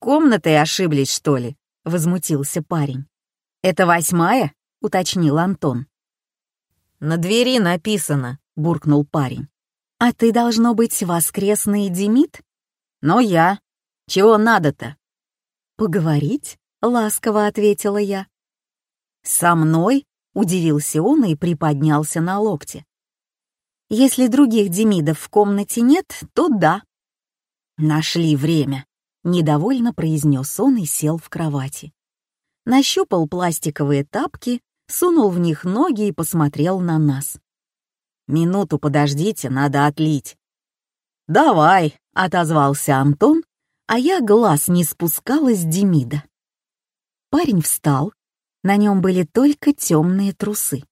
комнатой ошиблись, что ли?» — возмутился парень. «Это восьмая?» — уточнил Антон. «На двери написано», — буркнул парень. «А ты, должно быть, воскресный Демид?» «Но я. Чего надо-то?» «Поговорить?» — ласково ответила я. «Со мной?» — удивился он и приподнялся на локте. «Если других Демидов в комнате нет, то да». «Нашли время», — недовольно произнес он и сел в кровати. Нащупал пластиковые тапки, сунул в них ноги и посмотрел на нас. «Минуту подождите, надо отлить». «Давай», — отозвался Антон, а я глаз не спускала с Демида. Парень встал, на нем были только темные трусы.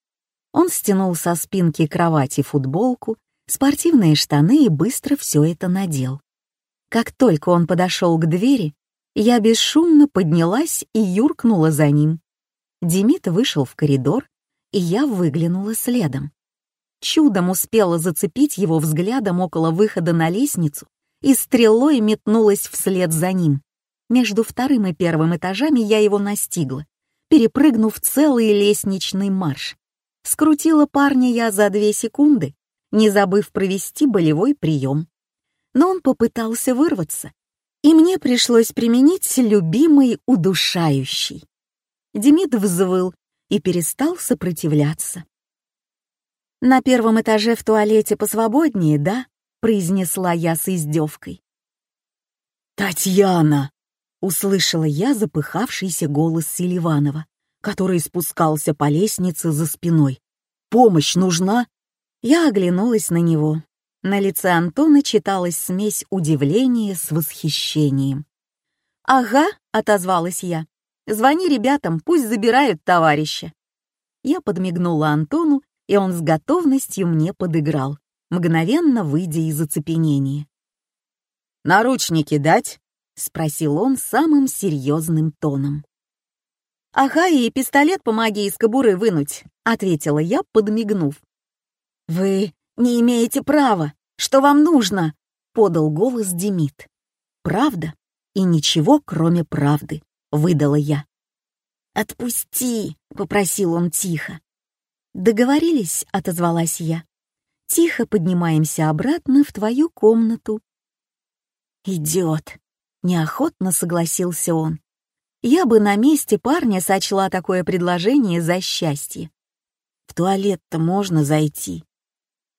Он стянул со спинки кровати футболку, спортивные штаны и быстро все это надел. Как только он подошел к двери, я бесшумно поднялась и юркнула за ним. Демид вышел в коридор, и я выглянула следом. Чудом успела зацепить его взглядом около выхода на лестницу и стрелой метнулась вслед за ним. Между вторым и первым этажами я его настигла, перепрыгнув целый лестничный марш. Скрутила парня я за две секунды, не забыв провести болевой прием. Но он попытался вырваться, и мне пришлось применить любимый удушающий. Демид взвыл и перестал сопротивляться. «На первом этаже в туалете посвободнее, да?» — произнесла я с издевкой. «Татьяна!» — услышала я запыхавшийся голос Селиванова, который спускался по лестнице за спиной. «Помощь нужна?» Я оглянулась на него. На лице Антона читалась смесь удивления с восхищением. «Ага», — отозвалась я. Звони ребятам, пусть забирают товарища». Я подмигнула Антону, и он с готовностью мне подыграл, мгновенно выйдя из оцепенения. «Наручники дать?» — спросил он самым серьезным тоном. «Ага, и пистолет помоги из кобуры вынуть», — ответила я, подмигнув. «Вы не имеете права. Что вам нужно?» — подал голос Демид. «Правда и ничего, кроме правды. — выдала я. «Отпусти!» — попросил он тихо. «Договорились?» — отозвалась я. «Тихо поднимаемся обратно в твою комнату». «Идет!» — неохотно согласился он. Я бы на месте парня сочла такое предложение за счастье. В туалет-то можно зайти.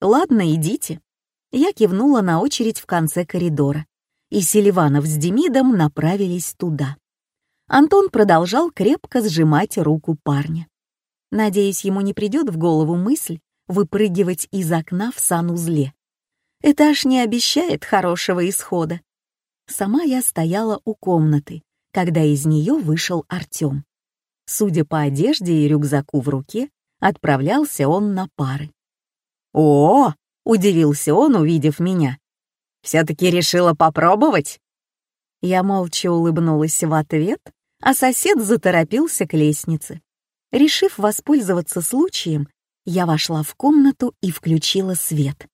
Ладно, идите. Я кивнула на очередь в конце коридора, и Селиванов с Демидом направились туда. Антон продолжал крепко сжимать руку парня. Надеюсь, ему не придет в голову мысль выпрыгивать из окна в санузле. Этаж не обещает хорошего исхода. Сама я стояла у комнаты, когда из нее вышел Артем. Судя по одежде и рюкзаку в руке, отправлялся он на пары. «О!» — удивился он, увидев меня. «Все-таки решила попробовать?» Я молча улыбнулась в ответ а сосед заторопился к лестнице. Решив воспользоваться случаем, я вошла в комнату и включила свет.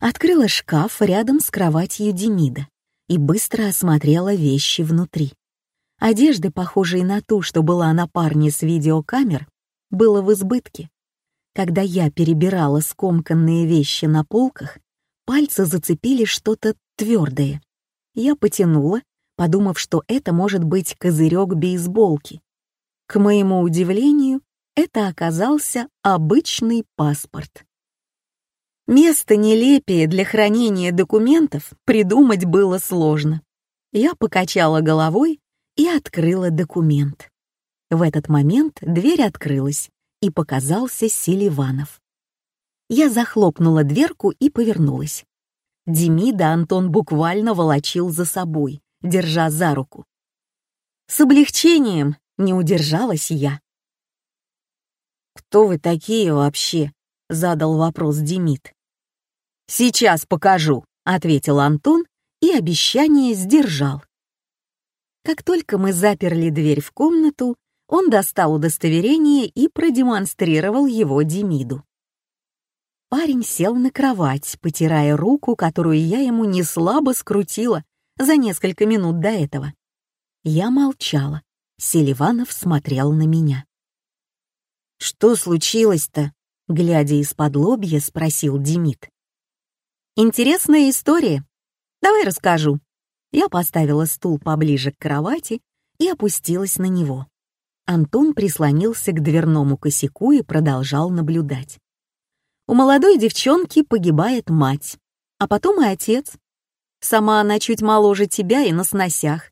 Открыла шкаф рядом с кроватью Демида и быстро осмотрела вещи внутри. Одежды, похожей на ту, что была на парне с видеокамер, было в избытке. Когда я перебирала скомканные вещи на полках, пальцы зацепили что-то твердое. Я потянула подумав, что это может быть козырек бейсболки. К моему удивлению, это оказался обычный паспорт. Место нелепее для хранения документов придумать было сложно. Я покачала головой и открыла документ. В этот момент дверь открылась, и показался Селиванов. Я захлопнула дверку и повернулась. Демида Антон буквально волочил за собой, держа за руку. С облегчением не удержалась я. «Кто вы такие вообще?» — задал вопрос Демид. «Сейчас покажу», — ответил Антон и обещание сдержал. Как только мы заперли дверь в комнату, он достал удостоверение и продемонстрировал его Демиду. Парень сел на кровать, потирая руку, которую я ему не слабо скрутила, за несколько минут до этого. Я молчала. Селиванов смотрел на меня. «Что случилось-то?» — глядя из-под лобья, спросил Демид. «Интересная история. Давай расскажу». Я поставила стул поближе к кровати и опустилась на него. Антон прислонился к дверному косяку и продолжал наблюдать. У молодой девчонки погибает мать, а потом и отец. Сама она чуть моложе тебя и на сносях.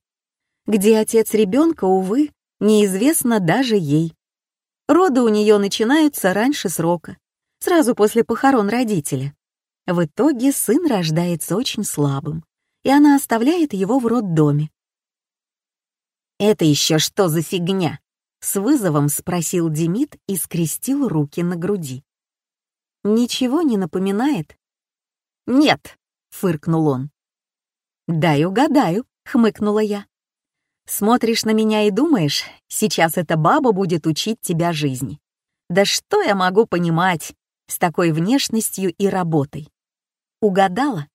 Где отец ребенка, увы, неизвестно даже ей. Роды у нее начинаются раньше срока, сразу после похорон родителя. В итоге сын рождается очень слабым, и она оставляет его в роддоме. «Это еще что за фигня?» — с вызовом спросил Демид и скрестил руки на груди. «Ничего не напоминает?» «Нет», — фыркнул он. «Дай угадаю», — хмыкнула я. «Смотришь на меня и думаешь, сейчас эта баба будет учить тебя жизни. Да что я могу понимать с такой внешностью и работой?» «Угадала?»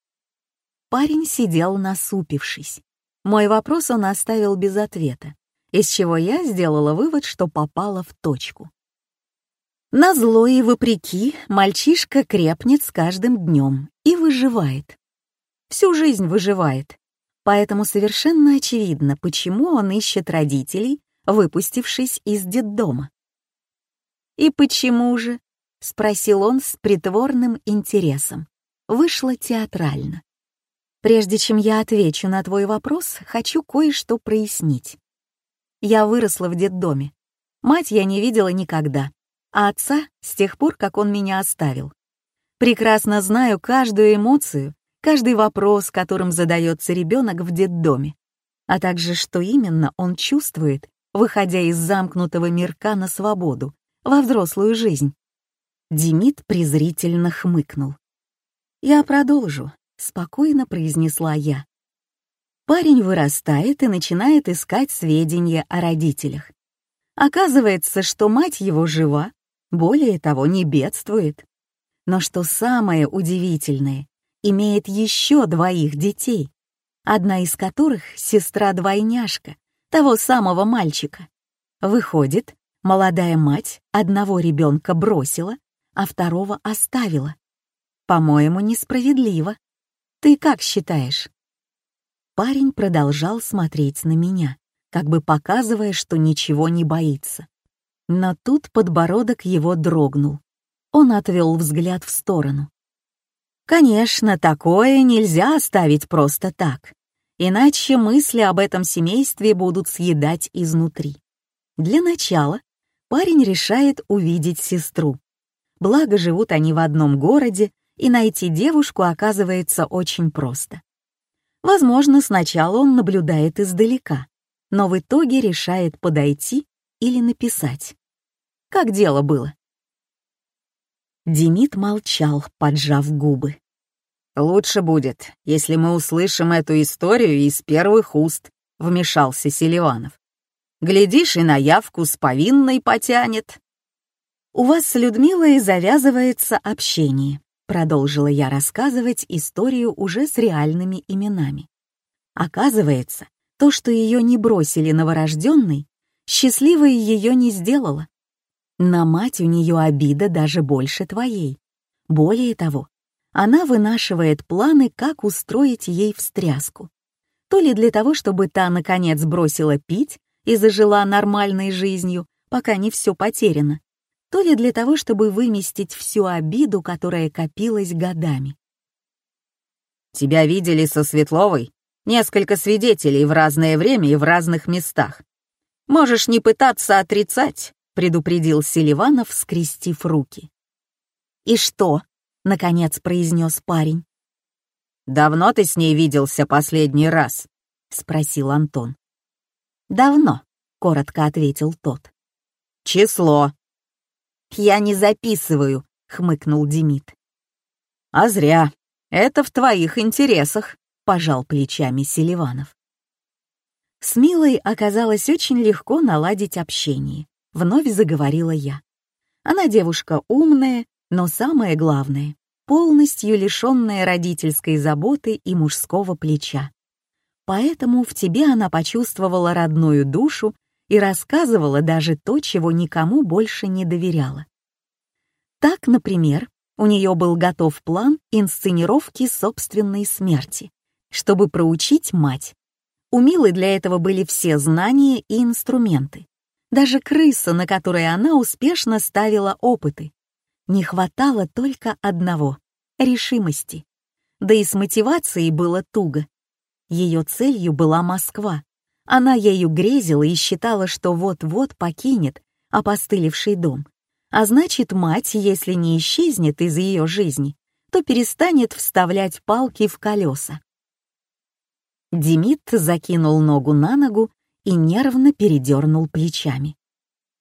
Парень сидел насупившись. Мой вопрос он оставил без ответа, из чего я сделала вывод, что попала в точку. Назло и вопреки мальчишка крепнет с каждым днем и выживает всю жизнь выживает. Поэтому совершенно очевидно, почему он ищет родителей, выпустившись из детдома. «И почему же?» — спросил он с притворным интересом. Вышло театрально. «Прежде чем я отвечу на твой вопрос, хочу кое-что прояснить. Я выросла в детдоме. Мать я не видела никогда, а отца — с тех пор, как он меня оставил. Прекрасно знаю каждую эмоцию, каждый вопрос, которым задается ребенок в детдоме, а также что именно он чувствует, выходя из замкнутого мирка на свободу, во взрослую жизнь. Демид презрительно хмыкнул. «Я продолжу», — спокойно произнесла я. Парень вырастает и начинает искать сведения о родителях. Оказывается, что мать его жива, более того, не бедствует. Но что самое удивительное, имеет еще двоих детей, одна из которых — сестра-двойняшка, того самого мальчика. Выходит, молодая мать одного ребенка бросила, а второго оставила. По-моему, несправедливо. Ты как считаешь? Парень продолжал смотреть на меня, как бы показывая, что ничего не боится. Но тут подбородок его дрогнул. Он отвел взгляд в сторону. Конечно, такое нельзя оставить просто так, иначе мысли об этом семействе будут съедать изнутри. Для начала парень решает увидеть сестру. Благо живут они в одном городе, и найти девушку оказывается очень просто. Возможно, сначала он наблюдает издалека, но в итоге решает подойти или написать. Как дело было? Демид молчал, поджав губы. «Лучше будет, если мы услышим эту историю из первых уст», — вмешался Селиванов. «Глядишь, и на явку с повинной потянет». «У вас с Людмилой завязывается общение», — продолжила я рассказывать историю уже с реальными именами. Оказывается, то, что ее не бросили новорожденной, счастливой ее не сделало. На мать у нее обида даже больше твоей. Более того, она вынашивает планы, как устроить ей встряску. То ли для того, чтобы та, наконец, бросила пить и зажила нормальной жизнью, пока не все потеряно, то ли для того, чтобы выместить всю обиду, которая копилась годами. «Тебя видели со Светловой? Несколько свидетелей в разное время и в разных местах. Можешь не пытаться отрицать, предупредил Селиванов, скрестив руки. «И что?» — наконец произнес парень. «Давно ты с ней виделся последний раз?» — спросил Антон. «Давно», — коротко ответил тот. «Число». «Я не записываю», — хмыкнул Демид. «А зря. Это в твоих интересах», — пожал плечами Селиванов. С Милой оказалось очень легко наладить общение вновь заговорила я. Она девушка умная, но самое главное — полностью лишенная родительской заботы и мужского плеча. Поэтому в тебе она почувствовала родную душу и рассказывала даже то, чего никому больше не доверяла. Так, например, у нее был готов план инсценировки собственной смерти, чтобы проучить мать. У Милы для этого были все знания и инструменты. Даже крыса, на которой она успешно ставила опыты. Не хватало только одного — решимости. Да и с мотивацией было туго. Ее целью была Москва. Она ею грезила и считала, что вот-вот покинет опостылевший дом. А значит, мать, если не исчезнет из ее жизни, то перестанет вставлять палки в колеса. Демид закинул ногу на ногу и нервно передернул плечами.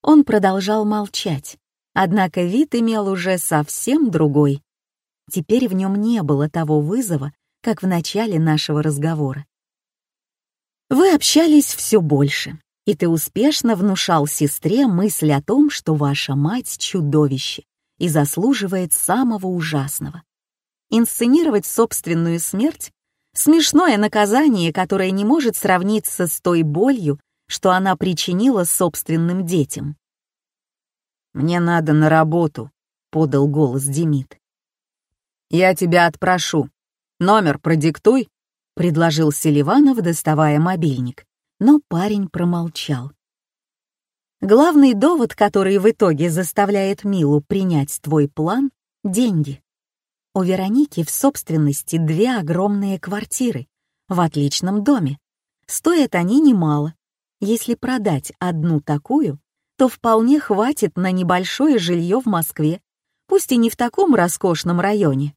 Он продолжал молчать, однако вид имел уже совсем другой. Теперь в нем не было того вызова, как в начале нашего разговора. Вы общались все больше, и ты успешно внушал сестре мысль о том, что ваша мать — чудовище и заслуживает самого ужасного. Инсценировать собственную смерть — смешное наказание, которое не может сравниться с той болью, что она причинила собственным детям. «Мне надо на работу», — подал голос Демид. «Я тебя отпрошу. Номер продиктуй», — предложил Селиванов, доставая мобильник но парень промолчал. Главный довод, который в итоге заставляет Милу принять твой план — деньги. У Вероники в собственности две огромные квартиры в отличном доме. Стоят они немало. Если продать одну такую, то вполне хватит на небольшое жилье в Москве, пусть и не в таком роскошном районе.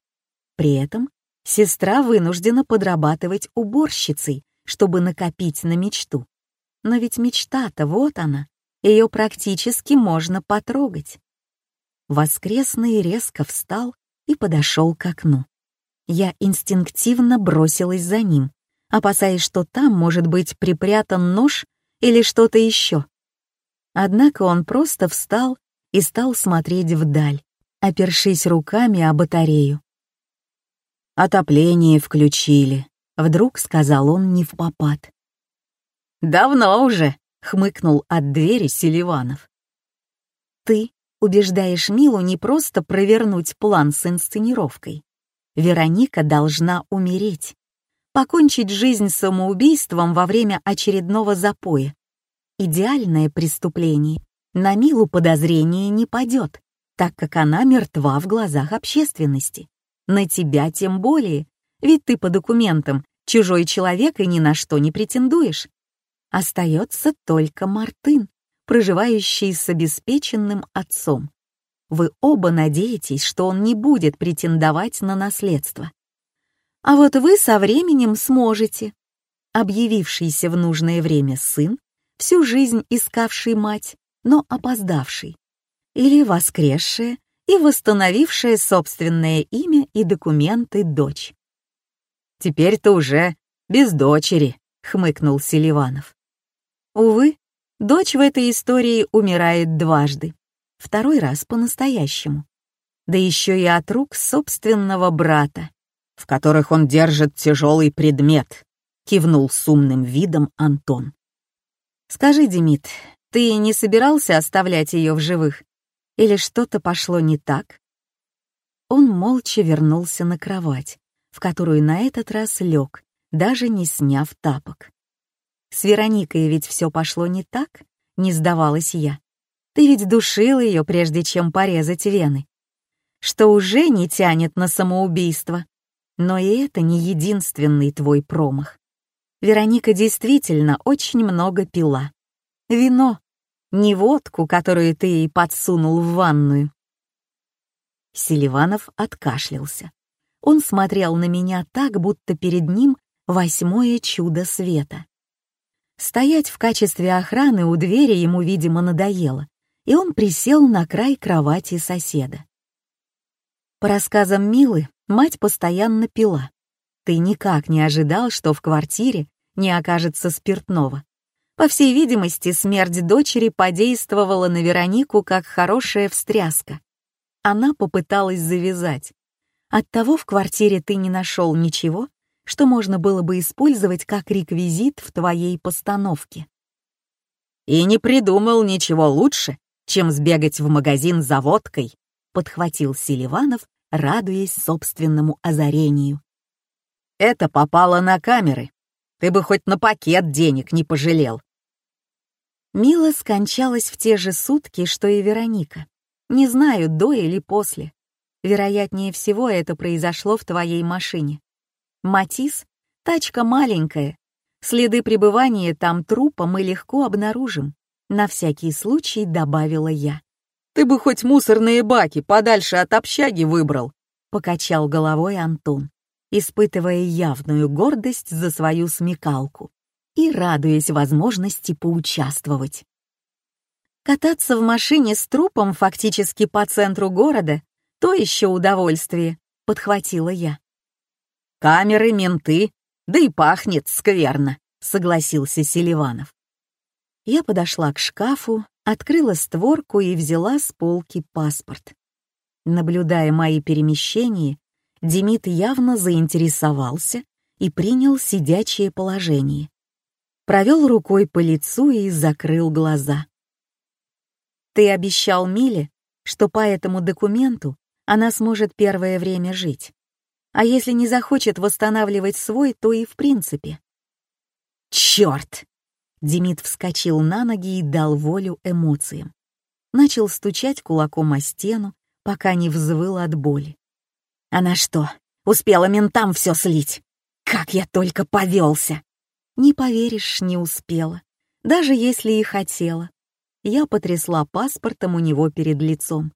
При этом сестра вынуждена подрабатывать уборщицей, чтобы накопить на мечту. Но ведь мечта-то вот она, ее практически можно потрогать. Воскресный резко встал и подошел к окну. Я инстинктивно бросилась за ним, опасаясь, что там может быть припрятан нож или что-то еще. Однако он просто встал и стал смотреть вдаль, опершись руками о батарею. Отопление включили, Вдруг сказал он не в попад. «Давно уже», — хмыкнул от двери Селиванов. «Ты убеждаешь Милу не просто провернуть план с инсценировкой. Вероника должна умереть, покончить жизнь самоубийством во время очередного запоя. Идеальное преступление. На Милу подозрение не падет, так как она мертва в глазах общественности. На тебя тем более, ведь ты по документам чужой человек и ни на что не претендуешь. Остается только Мартын, проживающий с обеспеченным отцом. Вы оба надеетесь, что он не будет претендовать на наследство. А вот вы со временем сможете. Объявившийся в нужное время сын, всю жизнь искавший мать, но опоздавший. Или воскресшая и восстановившая собственное имя и документы дочь. Теперь ты уже без дочери», — хмыкнул Селиванов. Увы, дочь в этой истории умирает дважды. Второй раз по-настоящему. Да еще и от рук собственного брата, в которых он держит тяжелый предмет, кивнул с умным видом Антон. «Скажи, Демид, ты не собирался оставлять ее в живых? Или что-то пошло не так?» Он молча вернулся на кровать, в которую на этот раз лег, даже не сняв тапок. С Вероникой ведь все пошло не так, не сдавалась я. Ты ведь душил ее, прежде чем порезать вены. Что уже не тянет на самоубийство. Но и это не единственный твой промах. Вероника действительно очень много пила. Вино, не водку, которую ты ей подсунул в ванную. Селиванов откашлялся. Он смотрел на меня так, будто перед ним восьмое чудо света. Стоять в качестве охраны у двери ему, видимо, надоело, и он присел на край кровати соседа. По рассказам Милы, мать постоянно пила. Ты никак не ожидал, что в квартире не окажется спиртного. По всей видимости, смерть дочери подействовала на Веронику как хорошая встряска. Она попыталась завязать, Оттого в квартире ты не нашел ничего, что можно было бы использовать как реквизит в твоей постановке. «И не придумал ничего лучше, чем сбегать в магазин за водкой», — подхватил Селиванов, радуясь собственному озарению. «Это попало на камеры. Ты бы хоть на пакет денег не пожалел». Мила скончалась в те же сутки, что и Вероника. Не знаю, до или после. Вероятнее всего, это произошло в твоей машине. Матис — тачка маленькая. Следы пребывания там трупа мы легко обнаружим. На всякий случай добавила я. «Ты бы хоть мусорные баки подальше от общаги выбрал», — покачал головой Антон, испытывая явную гордость за свою смекалку и радуясь возможности поучаствовать. Кататься в машине с трупом фактически по центру города — то еще удовольствие, — подхватила я. «Камеры, менты, да и пахнет скверно», — согласился Селиванов. Я подошла к шкафу, открыла створку и взяла с полки паспорт. Наблюдая мои перемещения, Демид явно заинтересовался и принял сидячее положение. Провел рукой по лицу и закрыл глаза. Ты обещал Миле, что по этому документу она сможет первое время жить. А если не захочет восстанавливать свой, то и в принципе. Черт! Демид вскочил на ноги и дал волю эмоциям. Начал стучать кулаком о стену, пока не взвыл от боли. Она что, успела ментам все слить? Как я только повелся! Не поверишь, не успела. Даже если и хотела я потрясла паспортом у него перед лицом.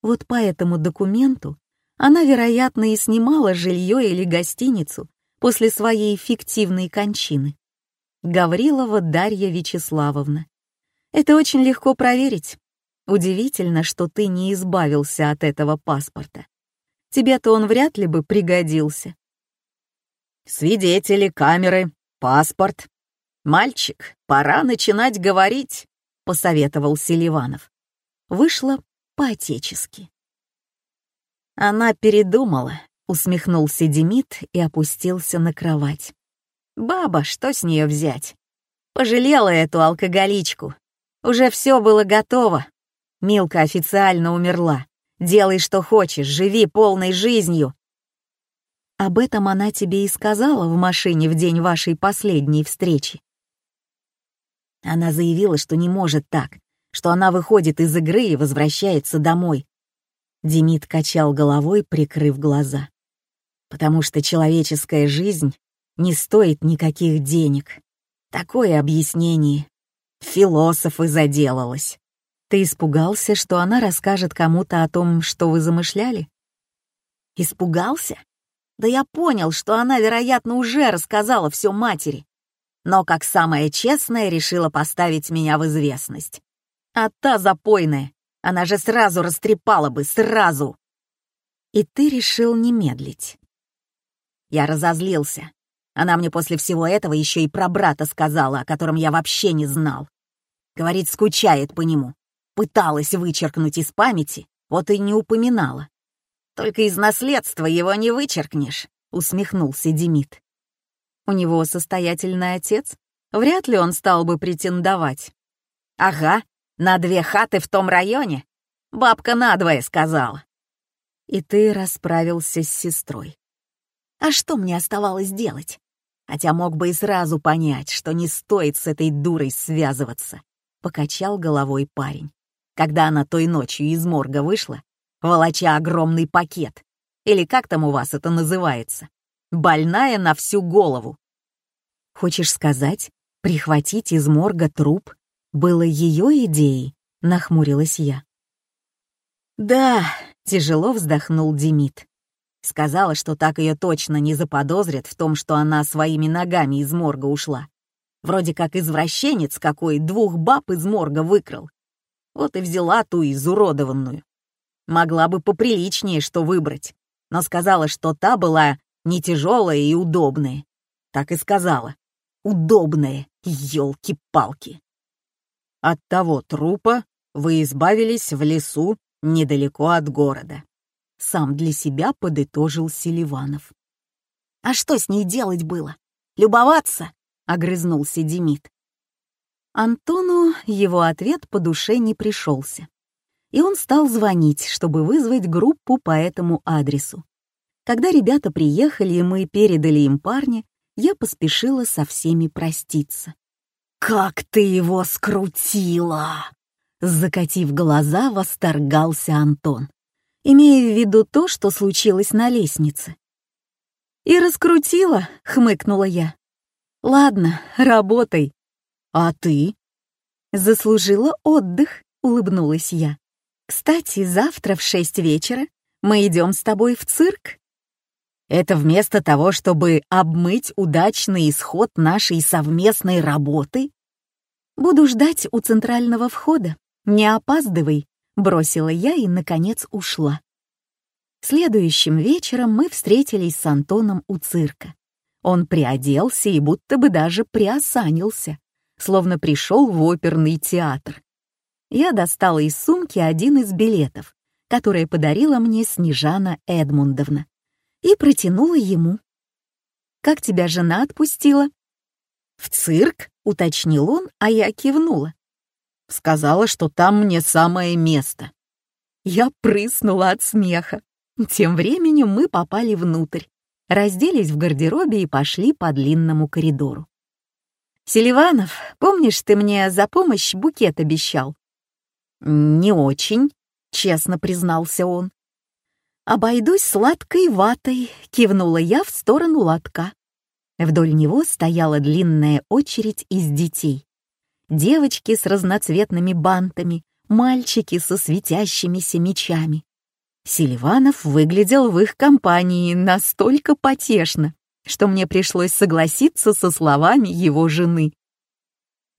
Вот по этому документу она, вероятно, и снимала жилье или гостиницу после своей фиктивной кончины. Гаврилова Дарья Вячеславовна. Это очень легко проверить. Удивительно, что ты не избавился от этого паспорта. Тебе-то он вряд ли бы пригодился. Свидетели, камеры, паспорт. Мальчик, пора начинать говорить. — посоветовал Селиванов. Вышло по-отечески. Она передумала, усмехнулся Демид и опустился на кровать. Баба, что с нее взять? Пожалела эту алкоголичку. Уже все было готово. Милка официально умерла. Делай, что хочешь, живи полной жизнью. Об этом она тебе и сказала в машине в день вашей последней встречи. Она заявила, что не может так, что она выходит из игры и возвращается домой. Демид качал головой, прикрыв глаза. Потому что человеческая жизнь не стоит никаких денег. Такое объяснение. Философы заделалась. Ты испугался, что она расскажет кому-то о том, что вы замышляли? Испугался? Да я понял, что она, вероятно, уже рассказала все матери но как самая честная решила поставить меня в известность. А та запойная, она же сразу растрепала бы, сразу. И ты решил не медлить. Я разозлился. Она мне после всего этого еще и про брата сказала, о котором я вообще не знал. Говорит, скучает по нему. Пыталась вычеркнуть из памяти, вот и не упоминала. Только из наследства его не вычеркнешь, усмехнулся Демид. У него состоятельный отец, вряд ли он стал бы претендовать. Ага, на две хаты в том районе. Бабка надвое сказала. И ты расправился с сестрой. А что мне оставалось делать? Хотя мог бы и сразу понять, что не стоит с этой дурой связываться. Покачал головой парень. Когда она той ночью из морга вышла, волоча огромный пакет. Или как там у вас это называется? больная на всю голову. Хочешь сказать, прихватить из морга труп было ее идеей? Нахмурилась я. Да, тяжело вздохнул Демид. Сказала, что так ее точно не заподозрят в том, что она своими ногами из морга ушла. Вроде как извращенец какой двух баб из морга выкрал. Вот и взяла ту изуродованную. Могла бы поприличнее что выбрать, но сказала, что та была не тяжелое и удобное. Так и сказала. Удобное, елки-палки. От того трупа вы избавились в лесу недалеко от города. Сам для себя подытожил Селиванов. А что с ней делать было? Любоваться?» — огрызнулся Демид. Антону его ответ по душе не пришелся. И он стал звонить, чтобы вызвать группу по этому адресу. Когда ребята приехали и мы передали им парня, я поспешила со всеми проститься. «Как ты его скрутила!» Закатив глаза, восторгался Антон, имея в виду то, что случилось на лестнице. «И раскрутила», — хмыкнула я. «Ладно, работай». «А ты?» «Заслужила отдых», — улыбнулась я. «Кстати, завтра в шесть вечера мы идем с тобой в цирк». Это вместо того, чтобы обмыть удачный исход нашей совместной работы? Буду ждать у центрального входа. Не опаздывай, бросила я и, наконец, ушла. Следующим вечером мы встретились с Антоном у цирка. Он приоделся и будто бы даже приосанился, словно пришел в оперный театр. Я достала из сумки один из билетов, который подарила мне Снежана Эдмундовна и протянула ему. «Как тебя жена отпустила?» «В цирк?» — уточнил он, а я кивнула. Сказала, что там мне самое место. Я прыснула от смеха. Тем временем мы попали внутрь, разделись в гардеробе и пошли по длинному коридору. «Селиванов, помнишь, ты мне за помощь букет обещал?» «Не очень», — честно признался он. «Обойдусь сладкой ватой», — кивнула я в сторону лотка. Вдоль него стояла длинная очередь из детей. Девочки с разноцветными бантами, мальчики со светящимися мечами. Селиванов выглядел в их компании настолько потешно, что мне пришлось согласиться со словами его жены.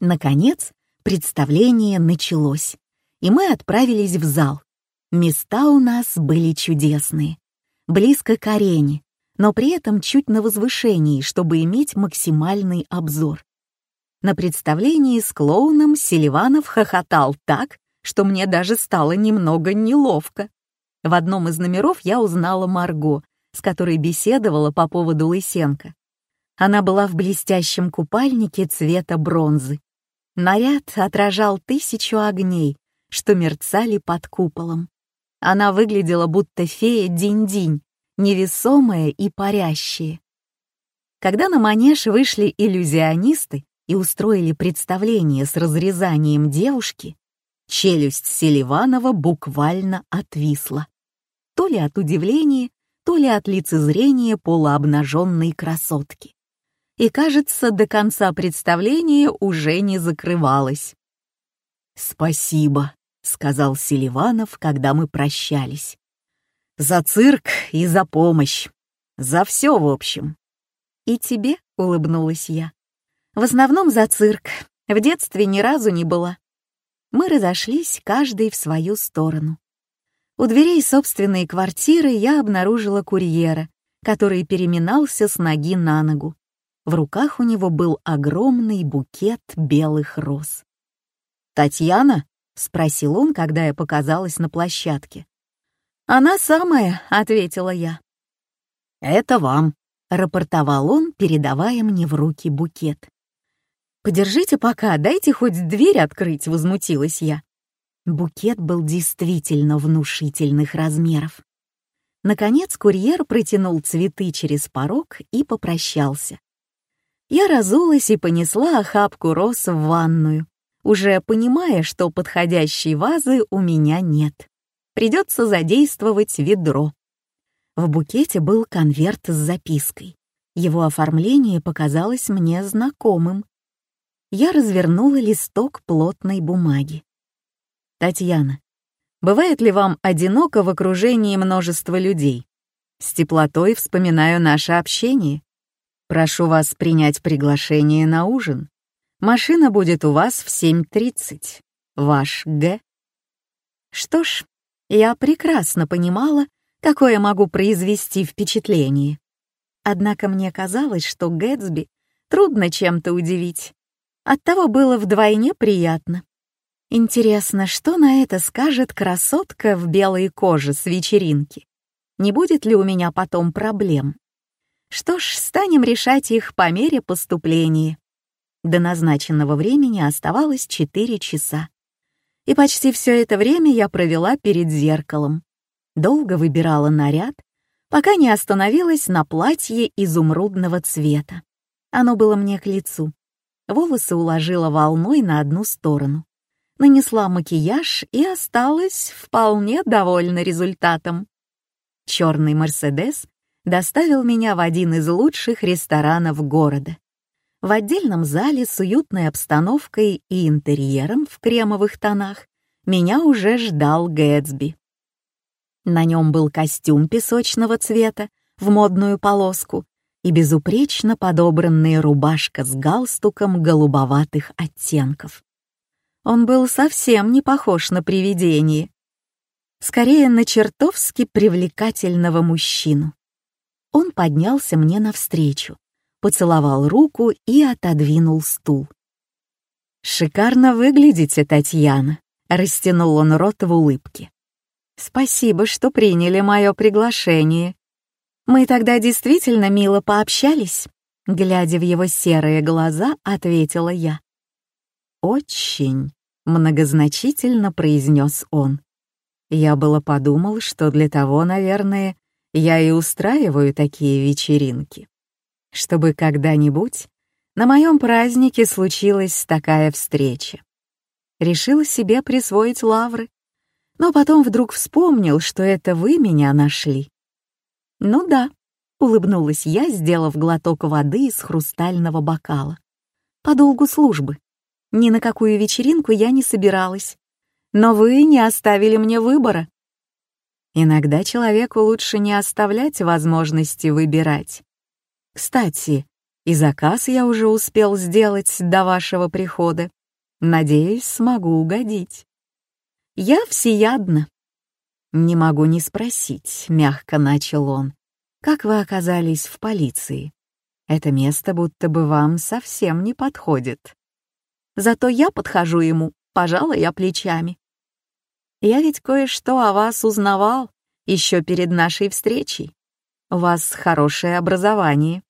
Наконец, представление началось, и мы отправились в зал, Места у нас были чудесные, близко к арене, но при этом чуть на возвышении, чтобы иметь максимальный обзор. На представлении с клоуном Селиванов хохотал так, что мне даже стало немного неловко. В одном из номеров я узнала Марго, с которой беседовала по поводу Лысенко. Она была в блестящем купальнике цвета бронзы. Наряд отражал тысячу огней, что мерцали под куполом. Она выглядела будто фея Динь-Динь, невесомая и парящая. Когда на манеж вышли иллюзионисты и устроили представление с разрезанием девушки, челюсть Селиванова буквально отвисла. То ли от удивления, то ли от лицезрения полуобнаженной красотки. И, кажется, до конца представления уже не закрывалась. «Спасибо», — сказал Селиванов, когда мы прощались. «За цирк и за помощь. За все, в общем». «И тебе?» — улыбнулась я. «В основном за цирк. В детстве ни разу не была». Мы разошлись, каждый в свою сторону. У дверей собственной квартиры я обнаружила курьера, который переминался с ноги на ногу. В руках у него был огромный букет белых роз. «Татьяна?» — спросил он, когда я показалась на площадке. «Она самая», — ответила я. «Это вам», — рапортовал он, передавая мне в руки букет. «Подержите пока, дайте хоть дверь открыть», — возмутилась я. Букет был действительно внушительных размеров. Наконец курьер протянул цветы через порог и попрощался. Я разулась и понесла охапку роз в ванную, уже понимая, что подходящей вазы у меня нет. Придется задействовать ведро. В букете был конверт с запиской. Его оформление показалось мне знакомым. Я развернула листок плотной бумаги. «Татьяна, бывает ли вам одиноко в окружении множества людей? С теплотой вспоминаю наше общение. Прошу вас принять приглашение на ужин. Машина будет у вас в 7.30. Ваш Г. Что ж, я прекрасно понимала, какое могу произвести впечатление. Однако мне казалось, что Гэтсби трудно чем-то удивить. Оттого было вдвойне приятно. Интересно, что на это скажет красотка в белой коже с вечеринки? Не будет ли у меня потом проблем? Что ж, станем решать их по мере поступления. До назначенного времени оставалось 4 часа. И почти все это время я провела перед зеркалом. Долго выбирала наряд, пока не остановилась на платье изумрудного цвета. Оно было мне к лицу. Волосы уложила волной на одну сторону. Нанесла макияж и осталась вполне довольна результатом. Черный «Мерседес» доставил меня в один из лучших ресторанов города. В отдельном зале с уютной обстановкой и интерьером в кремовых тонах меня уже ждал Гэтсби. На нем был костюм песочного цвета в модную полоску и безупречно подобранная рубашка с галстуком голубоватых оттенков. Он был совсем не похож на привидение. Скорее, на чертовски привлекательного мужчину. Он поднялся мне навстречу, поцеловал руку и отодвинул стул. «Шикарно выглядите, Татьяна», — растянул он рот в улыбке. Спасибо, что приняли мое приглашение. Мы тогда действительно мило пообщались. Глядя в его серые глаза, ответила я. «Очень», — многозначительно произнес он. Я было подумал, что для того, наверное, я и устраиваю такие вечеринки. Чтобы когда-нибудь на моем празднике случилась такая встреча. Решил себе присвоить лавры но потом вдруг вспомнил, что это вы меня нашли. Ну да, улыбнулась я, сделав глоток воды из хрустального бокала. По долгу службы. Ни на какую вечеринку я не собиралась. Но вы не оставили мне выбора. Иногда человеку лучше не оставлять возможности выбирать. Кстати, и заказ я уже успел сделать до вашего прихода. Надеюсь, смогу угодить. Я всеядна. Не могу не спросить, мягко начал он, как вы оказались в полиции. Это место будто бы вам совсем не подходит. Зато я подхожу ему, пожалуй, я плечами. Я ведь кое-что о вас узнавал еще перед нашей встречей. Вас хорошее образование.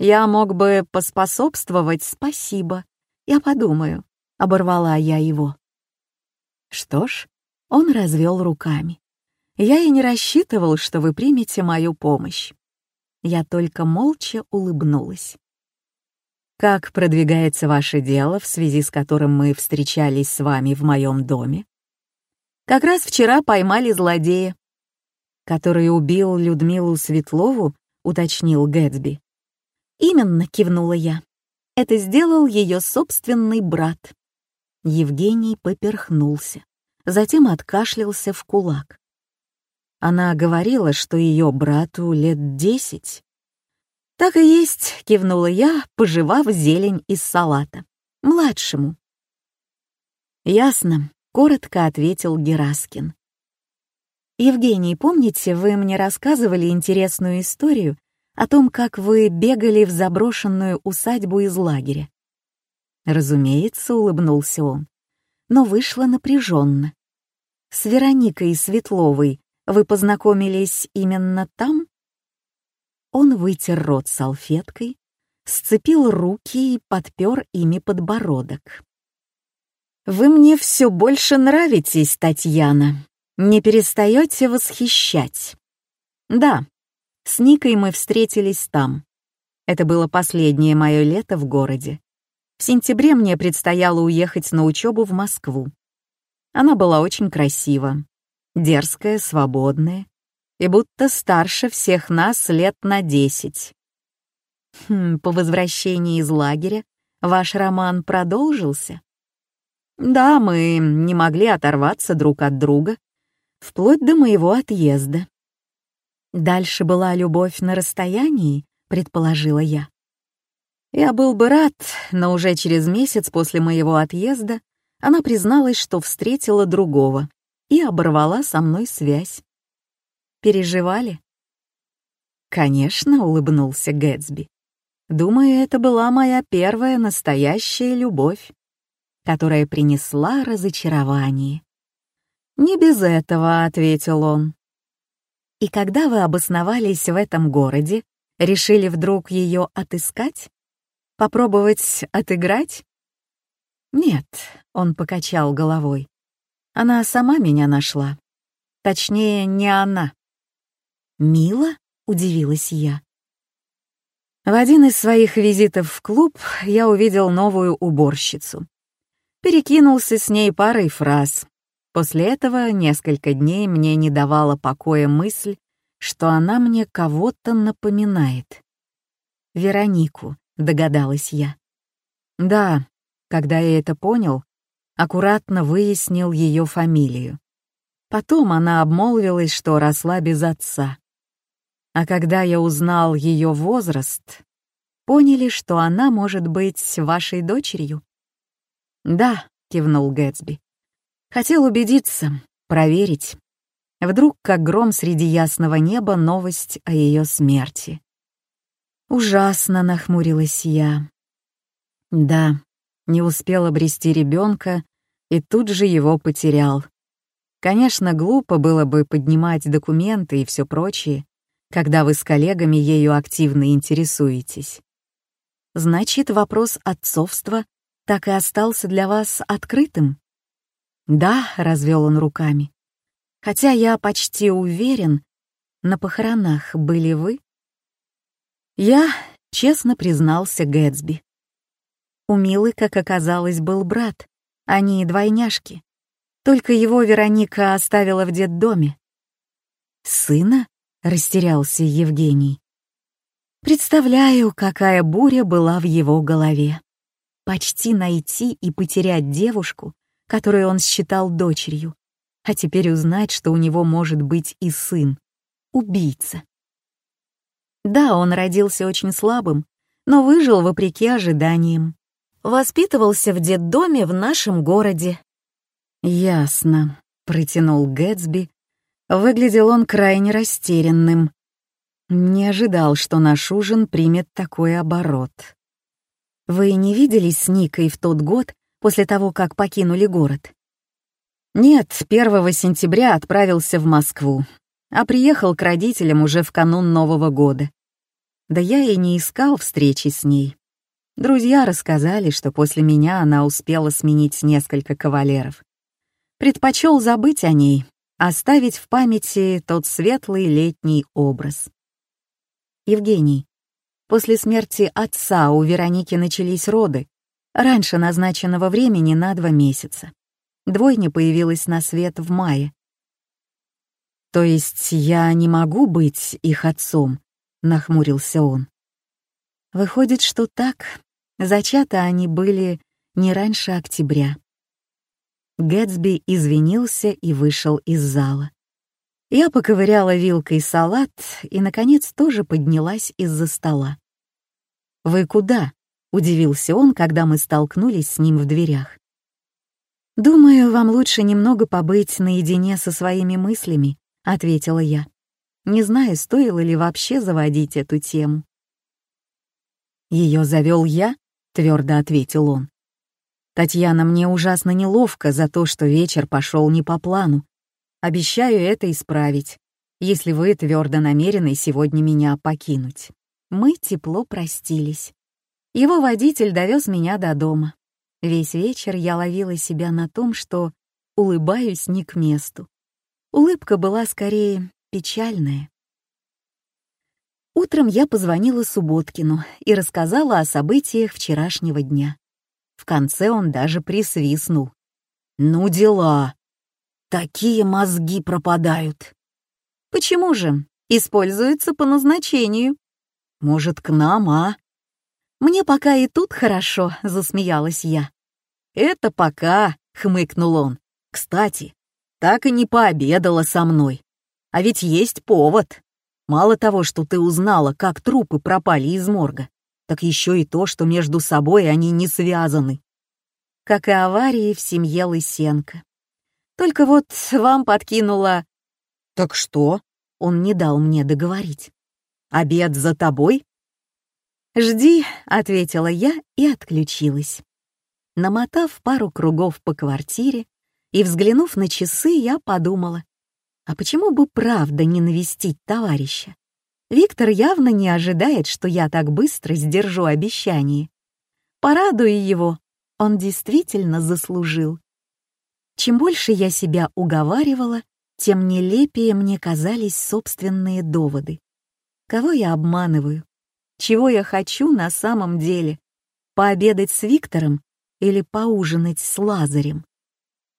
Я мог бы поспособствовать, спасибо. Я подумаю, оборвала я его. Что ж, он развел руками. Я и не рассчитывал, что вы примете мою помощь. Я только молча улыбнулась. Как продвигается ваше дело, в связи с которым мы встречались с вами в моем доме? Как раз вчера поймали злодея, который убил Людмилу Светлову, уточнил Гэтсби. Именно, кивнула я. Это сделал ее собственный брат. Евгений поперхнулся, затем откашлялся в кулак. Она говорила, что ее брату лет десять. «Так и есть», — кивнула я, пожевав зелень из салата. «Младшему». «Ясно», — коротко ответил Гераскин. «Евгений, помните, вы мне рассказывали интересную историю о том, как вы бегали в заброшенную усадьбу из лагеря? Разумеется, улыбнулся он, но вышло напряженно. С Вероникой Светловой вы познакомились именно там? Он вытер рот салфеткой, сцепил руки и подпер ими подбородок. «Вы мне все больше нравитесь, Татьяна. Не перестаете восхищать». «Да, с Никой мы встретились там. Это было последнее мое лето в городе. В сентябре мне предстояло уехать на учебу в Москву. Она была очень красива, дерзкая, свободная и будто старше всех нас лет на десять. Хм, по возвращении из лагеря ваш роман продолжился? Да, мы не могли оторваться друг от друга, вплоть до моего отъезда. Дальше была любовь на расстоянии, предположила я. Я был бы рад, но уже через месяц после моего отъезда она призналась, что встретила другого и оборвала со мной связь. Переживали? Конечно, улыбнулся Гэтсби. Думаю, это была моя первая настоящая любовь, которая принесла разочарование. «Не без этого», — ответил он. «И когда вы обосновались в этом городе, Решили вдруг ее отыскать? Попробовать отыграть? Нет, он покачал головой. Она сама меня нашла. Точнее, не она. «Мила?» — удивилась я. В один из своих визитов в клуб я увидел новую уборщицу. Перекинулся с ней парой фраз. После этого несколько дней мне не давала покоя мысль, что она мне кого-то напоминает. «Веронику», — догадалась я. Да, когда я это понял, аккуратно выяснил ее фамилию. Потом она обмолвилась, что росла без отца. А когда я узнал ее возраст, поняли, что она может быть вашей дочерью? «Да», — кивнул Гэтсби. «Хотел убедиться, проверить. Вдруг, как гром среди ясного неба, новость о ее смерти». Ужасно нахмурилась я. Да, не успел обрести ребенка и тут же его потерял. Конечно, глупо было бы поднимать документы и все прочее, когда вы с коллегами ею активно интересуетесь. Значит, вопрос отцовства так и остался для вас открытым? Да, развел он руками. Хотя я почти уверен, на похоронах были вы? Я честно признался Гэтсби. У Милы, как оказалось, был брат, они двойняшки. Только его Вероника оставила в детдоме. «Сына?» — растерялся Евгений. Представляю, какая буря была в его голове. Почти найти и потерять девушку, которую он считал дочерью, а теперь узнать, что у него может быть и сын, убийца. Да, он родился очень слабым, но выжил вопреки ожиданиям. Воспитывался в детдоме в нашем городе. «Ясно», — протянул Гэтсби, Выглядел он крайне растерянным. Не ожидал, что наш ужин примет такой оборот. «Вы не виделись с Никой в тот год, после того, как покинули город?» «Нет, 1 сентября отправился в Москву, а приехал к родителям уже в канун Нового года. Да я и не искал встречи с ней. Друзья рассказали, что после меня она успела сменить несколько кавалеров. Предпочел забыть о ней, оставить в памяти тот светлый летний образ. Евгений. После смерти отца у Вероники начались роды, раньше назначенного времени на два месяца. Двойня появилась на свет в мае. «То есть я не могу быть их отцом?» — нахмурился он. «Выходит, что так. Зачаты они были не раньше октября. Гэтсби извинился и вышел из зала. Я поковыряла вилкой салат и, наконец, тоже поднялась из-за стола. «Вы куда?» — удивился он, когда мы столкнулись с ним в дверях. «Думаю, вам лучше немного побыть наедине со своими мыслями», — ответила я. Не знаю, стоило ли вообще заводить эту тему. «Ее завел я?» — твердо ответил он. Татьяна, мне ужасно неловко за то, что вечер пошел не по плану. Обещаю это исправить, если вы твердо намерены сегодня меня покинуть. Мы тепло простились. Его водитель довез меня до дома. Весь вечер я ловила себя на том, что улыбаюсь не к месту. Улыбка была скорее печальная. Утром я позвонила Субботкину и рассказала о событиях вчерашнего дня. В конце он даже присвистнул. «Ну дела! Такие мозги пропадают!» «Почему же? Используются по назначению». «Может, к нам, а?» «Мне пока и тут хорошо», — засмеялась я. «Это пока», — хмыкнул он. «Кстати, так и не пообедала со мной. А ведь есть повод. Мало того, что ты узнала, как трупы пропали из морга, так еще и то, что между собой они не связаны. Как и аварии в семье Лысенко. Только вот вам подкинула... Так что? Он не дал мне договорить. Обед за тобой? «Жди», — ответила я и отключилась. Намотав пару кругов по квартире и взглянув на часы, я подумала, а почему бы правда не навестить товарища? Виктор явно не ожидает, что я так быстро сдержу обещание. Порадую его, он действительно заслужил. Чем больше я себя уговаривала, тем нелепее мне казались собственные доводы. Кого я обманываю? Чего я хочу на самом деле? Пообедать с Виктором или поужинать с Лазарем?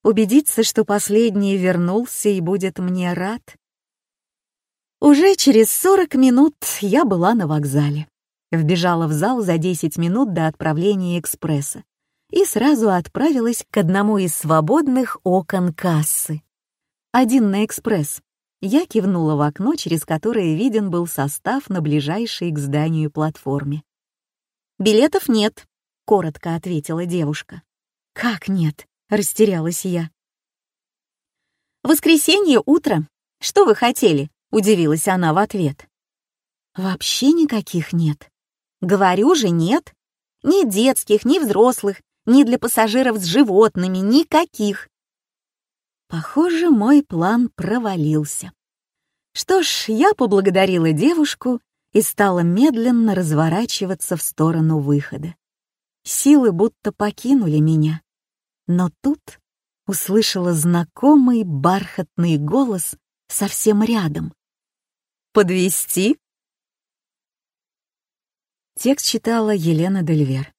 Убедиться, что последний вернулся и будет мне рад? Уже через 40 минут я была на вокзале. Вбежала в зал за 10 минут до отправления экспресса и сразу отправилась к одному из свободных окон кассы. Один на экспресс. Я кивнула в окно, через которое виден был состав на ближайшей к зданию платформе. «Билетов нет», — коротко ответила девушка. «Как нет?» — растерялась я. «Воскресенье утро. Что вы хотели?» — удивилась она в ответ. «Вообще никаких нет. Говорю же, нет. Ни детских, ни взрослых, ни для пассажиров с животными, никаких». Похоже, мой план провалился. Что ж, я поблагодарила девушку и стала медленно разворачиваться в сторону выхода. Силы будто покинули меня. Но тут услышала знакомый бархатный голос совсем рядом. «Подвести? Текст читала Елена Дельвер.